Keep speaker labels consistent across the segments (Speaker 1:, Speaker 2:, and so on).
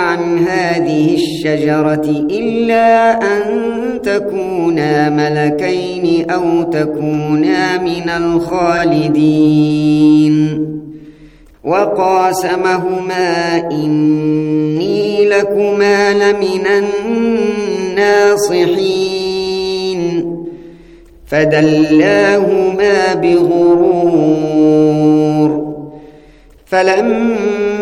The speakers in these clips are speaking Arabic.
Speaker 1: عن هذه الشجرة إلا أن تكونا ملكين أو تكونا من الخالدين. وقاسمهما إني لكما لمن الناصحين. فدلاهما بغرور.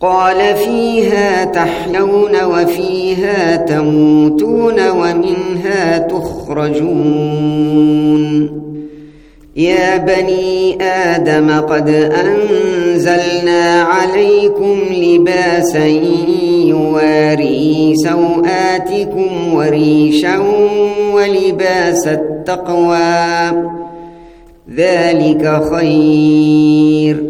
Speaker 1: قال فيها تحيون وفيها تموتون ومنها تخرجون. يا بني آدم قد أنزلنا عليكم لباسا يواري سوآتكم وريشا ولباس التقوى. ذلك خير.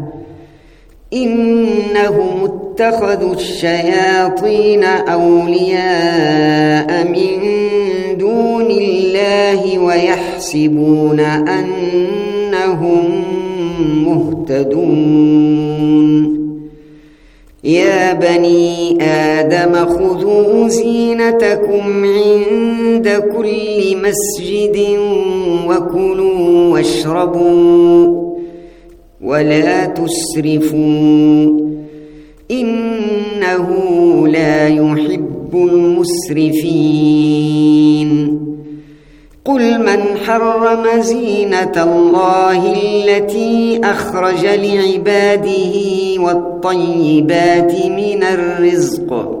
Speaker 1: إنهم اتخذوا الشياطين أولياء من دون الله ويحسبون أنهم مهتدون. يا بني آدم خذوا زينتكم عند كل مسجد وكلوا واشربوا. ولا تسرفوا. إنه لا يحب المسرفين. قل من حرم زينة الله التي أخرج لعباده والطيبات من الرزق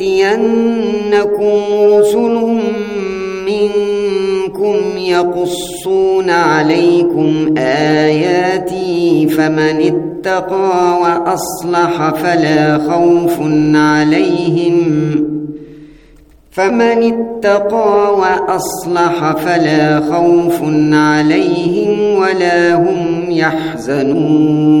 Speaker 1: يأتينكم رسل منكم يقصون عليكم آياتي فمن اتقى وأصلح فلا خوف عليهم فمن اتقى وأصلح فلا خوف عليهم ولا هم يحزنون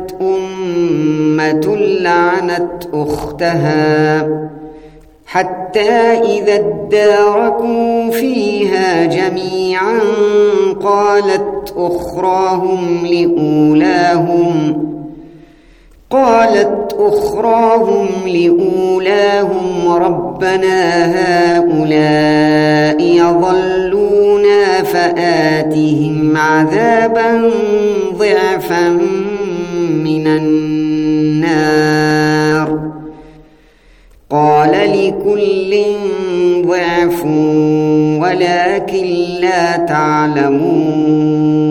Speaker 1: أمة لعنت أختها حتى إذا اداركوا فيها جميعا قالت أخراهم لأولاهم قالت أخراهم لأولاهم ربنا هؤلاء يضلونا فآتهم عذابا ضعفا من النار. قال لكل ضعف ولكن لا تعلمون.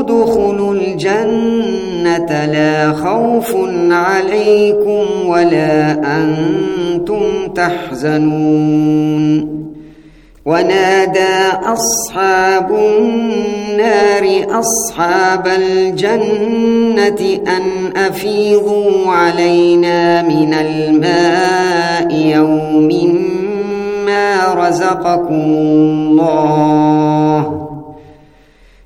Speaker 1: ادخلوا الجنة لا خوف عليكم ولا أنتم تحزنون. ونادى أصحاب النار أصحاب الجنة أن أفيضوا علينا من الماء يوم ما رزقكم الله.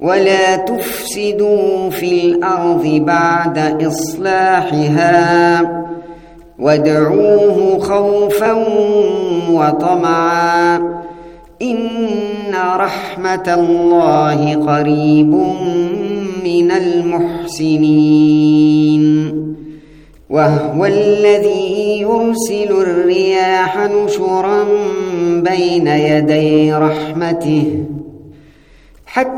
Speaker 1: ولا تفسدوا في الأرض بعد إصلاحها وادعوه خوفا وطمعا إن رحمة الله قريب من المحسنين وهو الذي يرسل الرياح نشرا بين يدي رحمته حتى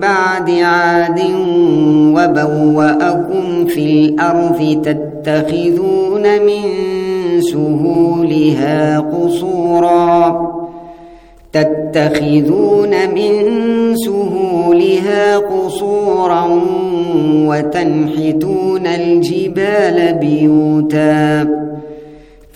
Speaker 1: بعد عاد وبوأكم في الأرض تتخذون من سهولها قصوراً. تتخذون من سهولها قصورا وتنحتون الجبال بيوتا.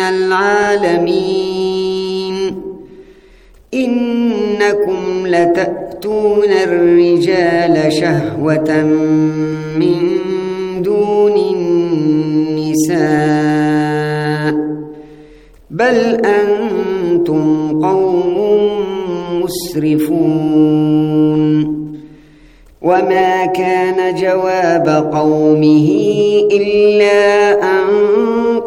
Speaker 1: العالمين. إنكم لتأتون الرجال شهوة من دون النساء. بل أنتم قوم مسرفون. وما كان جواب قومه إلا أن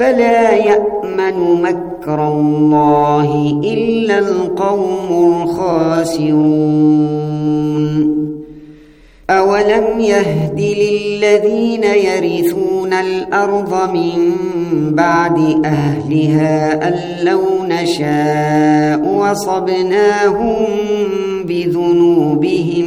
Speaker 1: فلا يأمن مكر الله إلا القوم الخاسرون. أولم يهد للذين يرثون الأرض من بعد أهلها أن لو نشاء وصبناهم بذنوبهم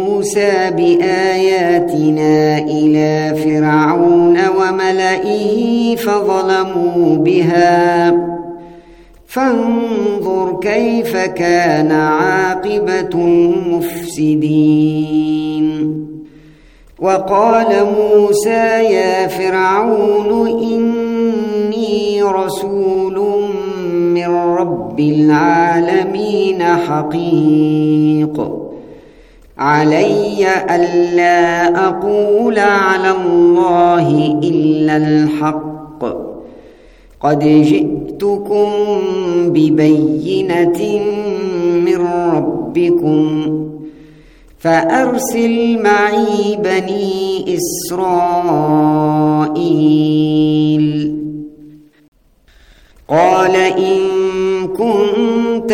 Speaker 1: بآياتنا إلى فرعون وملئه فظلموا بها. فانظر كيف كان عاقبة المفسدين. وقال موسى يا فرعون إني رسول من رب العالمين حقيق. علي ألا أقول على الله إلا الحق. قد جئتكم ببينة من ربكم فأرسل معي بني إسرائيل. قال إن كنت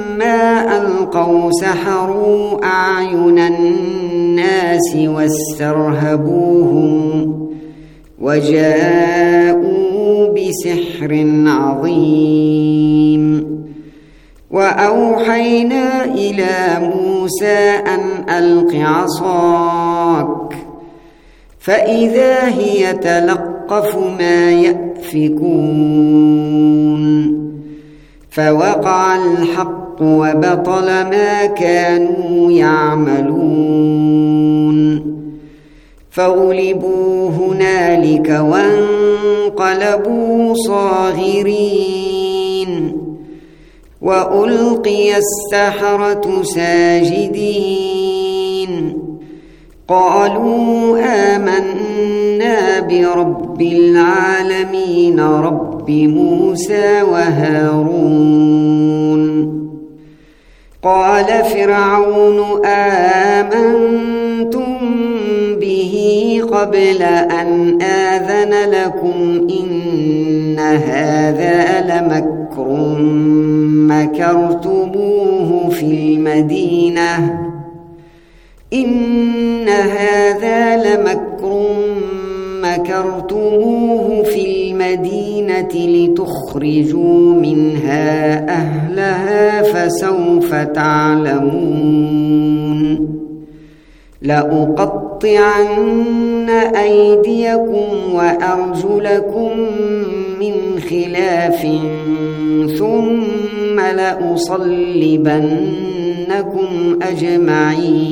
Speaker 1: ألقوا سحروا أعين الناس واسترهبوهم وجاءوا بسحر عظيم وأوحينا إلى موسى أن ألق عصاك فإذا هي تلقف ما يأفكون فوقع الحق وبطل ما كانوا يعملون. فغلبوا هنالك وانقلبوا صاغرين. وألقي السحرة ساجدين. قالوا آمنا برب العالمين رب موسى وهارون. قال فرعون آمنتم به قبل أن آذن لكم إن هذا لمكر مكرتموه في المدينة إن هذا لمكر مكرتموه في المدينة لتخرجوا منها أهلها فسوف تعلمون. لأقطعن أيديكم وأرجلكم من خلاف ثم لأصلبنكم أجمعين.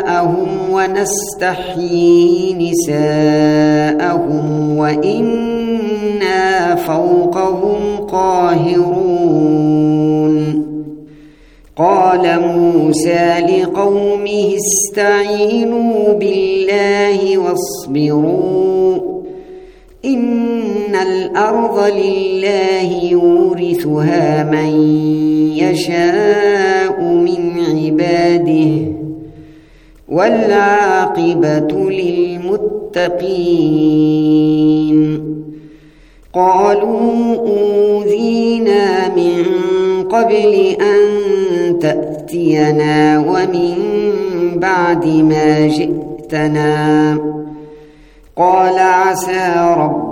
Speaker 1: ونستحيي نساءهم وإنا فوقهم قاهرون. قال موسى لقومه استعينوا بالله واصبروا. إن الأرض لله يورثها من يشاء من عباده. والعاقبة للمتقين. قالوا أوذينا من قبل أن تأتينا ومن بعد ما جئتنا. قال عسى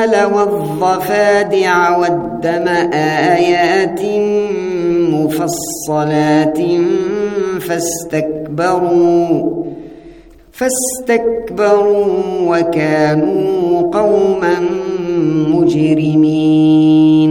Speaker 1: والقمل والضفادع والدم آيات مفصلات فاستكبروا فاستكبروا وكانوا قوما مجرمين.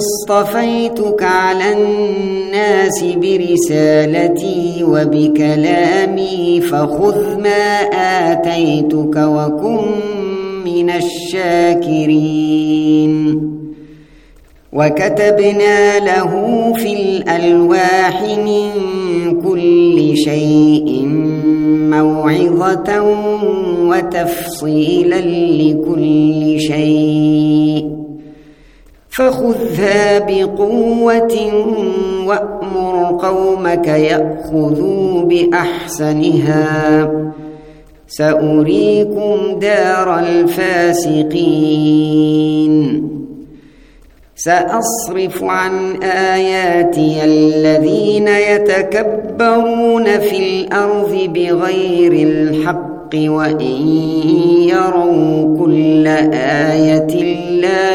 Speaker 1: اصطفيتك على الناس برسالتي وبكلامي فخذ ما آتيتك وكن من الشاكرين. وكتبنا له في الألواح من كل شيء موعظة وتفصيلا لكل شيء. فخذها بقوة وأمر قومك يأخذوا بأحسنها. سأريكم دار الفاسقين. سأصرف عن آياتي الذين يتكبرون في الأرض بغير الحق وإن يروا كل آية لا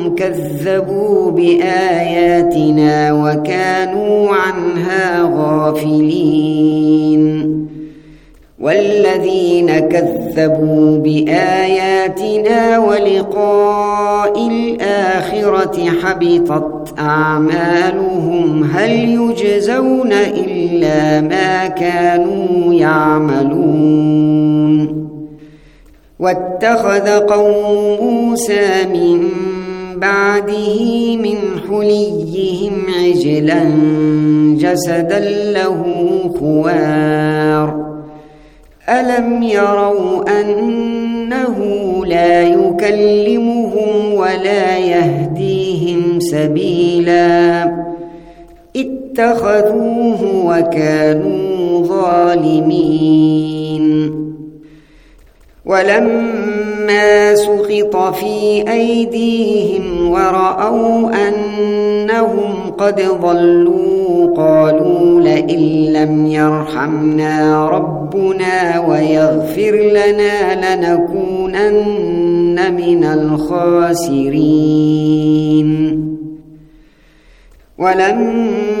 Speaker 1: كذبوا بآياتنا وكانوا عنها غافلين. والذين كذبوا بآياتنا ولقاء الآخرة حبطت أعمالهم. هل يجزون إلا ما كانوا يعملون؟ واتخذ قوم موسى من بعده من حليهم عجلا جسدا له خوار ألم يروا أنه لا يكلمهم ولا يهديهم سبيلا اتخذوه وكانوا ظالمين. ولما سخط في أيديهم ورأوا أنهم قد ضلوا قالوا لئن لم يرحمنا ربنا ويغفر لنا لنكونن من الخاسرين. ولما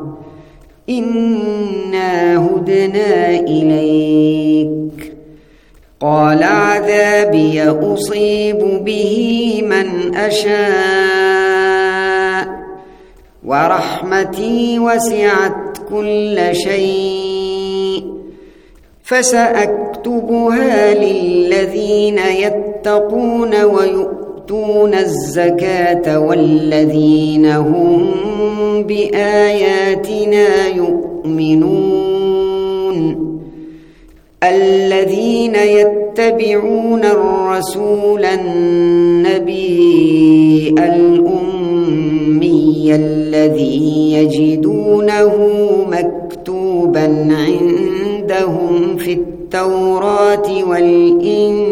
Speaker 1: إنا هدنا إليك قال عذابي أصيب به من أشاء ورحمتي وسعت كل شيء فسأكتبها للذين يتقون ويؤتون الزكاة والذين هم بآياتنا يؤمنون. الذين يتبعون الرسول النبي الأمي الذي يجدونه مكتوبا عندهم في التوراة والإنجيل.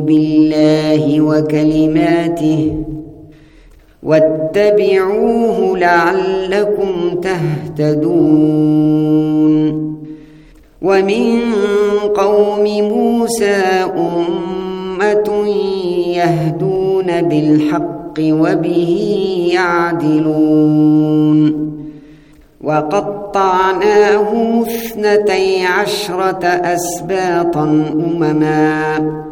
Speaker 1: بالله وكلماته واتبعوه لعلكم تهتدون ومن قوم موسى أمة يهدون بالحق وبه يعدلون وقطعناه اثنتي عشرة أسباطا أمما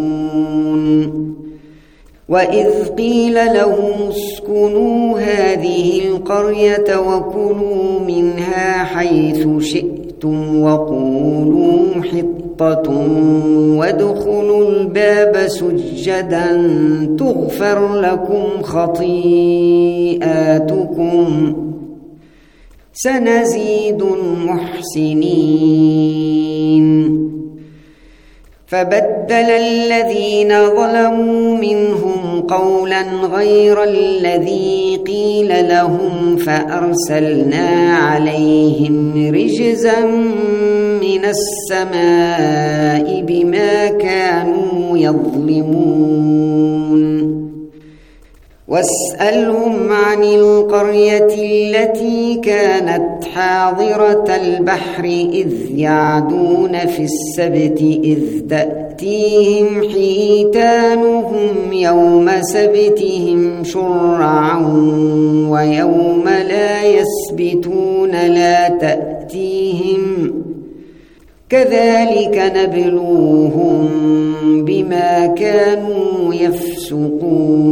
Speaker 1: وإذ قيل لهم اسكنوا هذه القرية وكلوا منها حيث شئتم وقولوا حطة وادخلوا الباب سجدا تغفر لكم خطيئاتكم سنزيد المحسنين فبدل الذين ظلموا منهم قولا غير الذي قيل لهم فأرسلنا عليهم رجزا من السماء بما كانوا يظلمون. واسألهم عن القرية التي كانت حاضرة البحر إذ يعدون في السبت إذ تأتيهم حيتانهم يوم سبتهم شرعا ويوم لا يسبتون لا تأتيهم كذلك نبلوهم بما كانوا يفسقون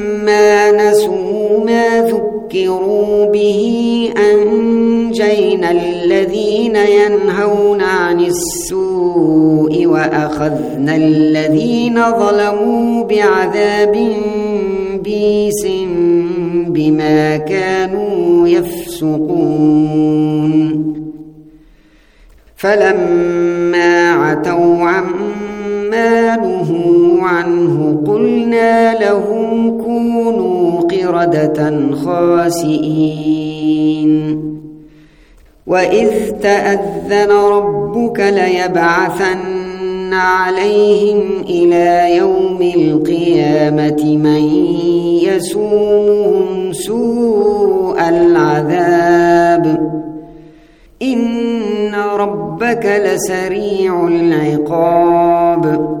Speaker 1: فلما نسوا ما ذكروا به أنجينا الذين ينهون عن السوء وأخذنا الذين ظلموا بعذاب بيس بما كانوا يفسقون. فلما عتوا عما نهوا عنه قلنا لهم كونوا قردة خاسئين. وإذ تأذن ربك ليبعثن عليهم إلى يوم القيامة من يسومهم سوء العذاب. إن ربك لسريع العقاب.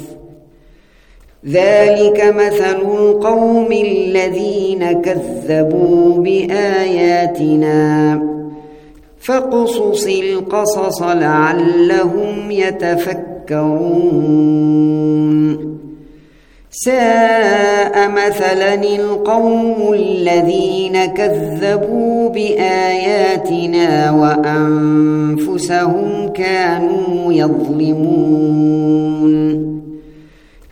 Speaker 1: ذلك مثل القوم الذين كذبوا بآياتنا. فاقصص القصص لعلهم يتفكرون. ساء مثلا القوم الذين كذبوا بآياتنا وأنفسهم كانوا يظلمون.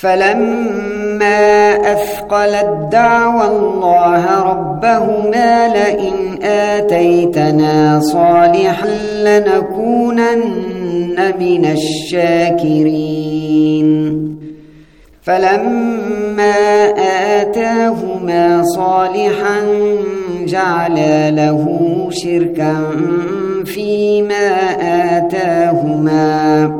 Speaker 1: فلما أثقلت دعوى الله ربهما لئن آتيتنا صالحا لنكونن من الشاكرين. فلما آتاهما صالحا جعلا له شركا فيما آتاهما.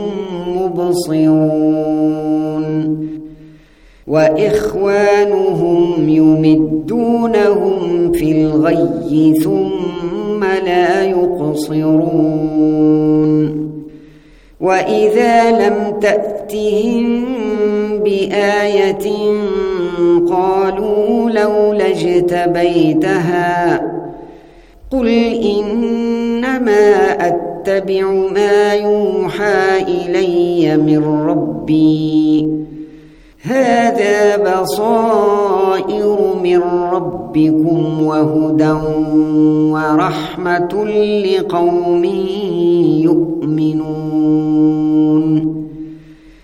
Speaker 1: مبصرون وإخوانهم يمدونهم في الغي ثم لا يقصرون. وإذا لم تأتهم بآية قالوا لولا اجتبيتها قل إنما أتبع ما يوحى إلي من ربي. هذا بصائر من ربكم وهدى ورحمة لقوم يؤمنون.